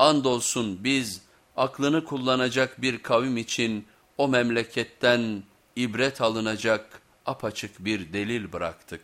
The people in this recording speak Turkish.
Andolsun biz aklını kullanacak bir kavim için o memleketten ibret alınacak apaçık bir delil bıraktık.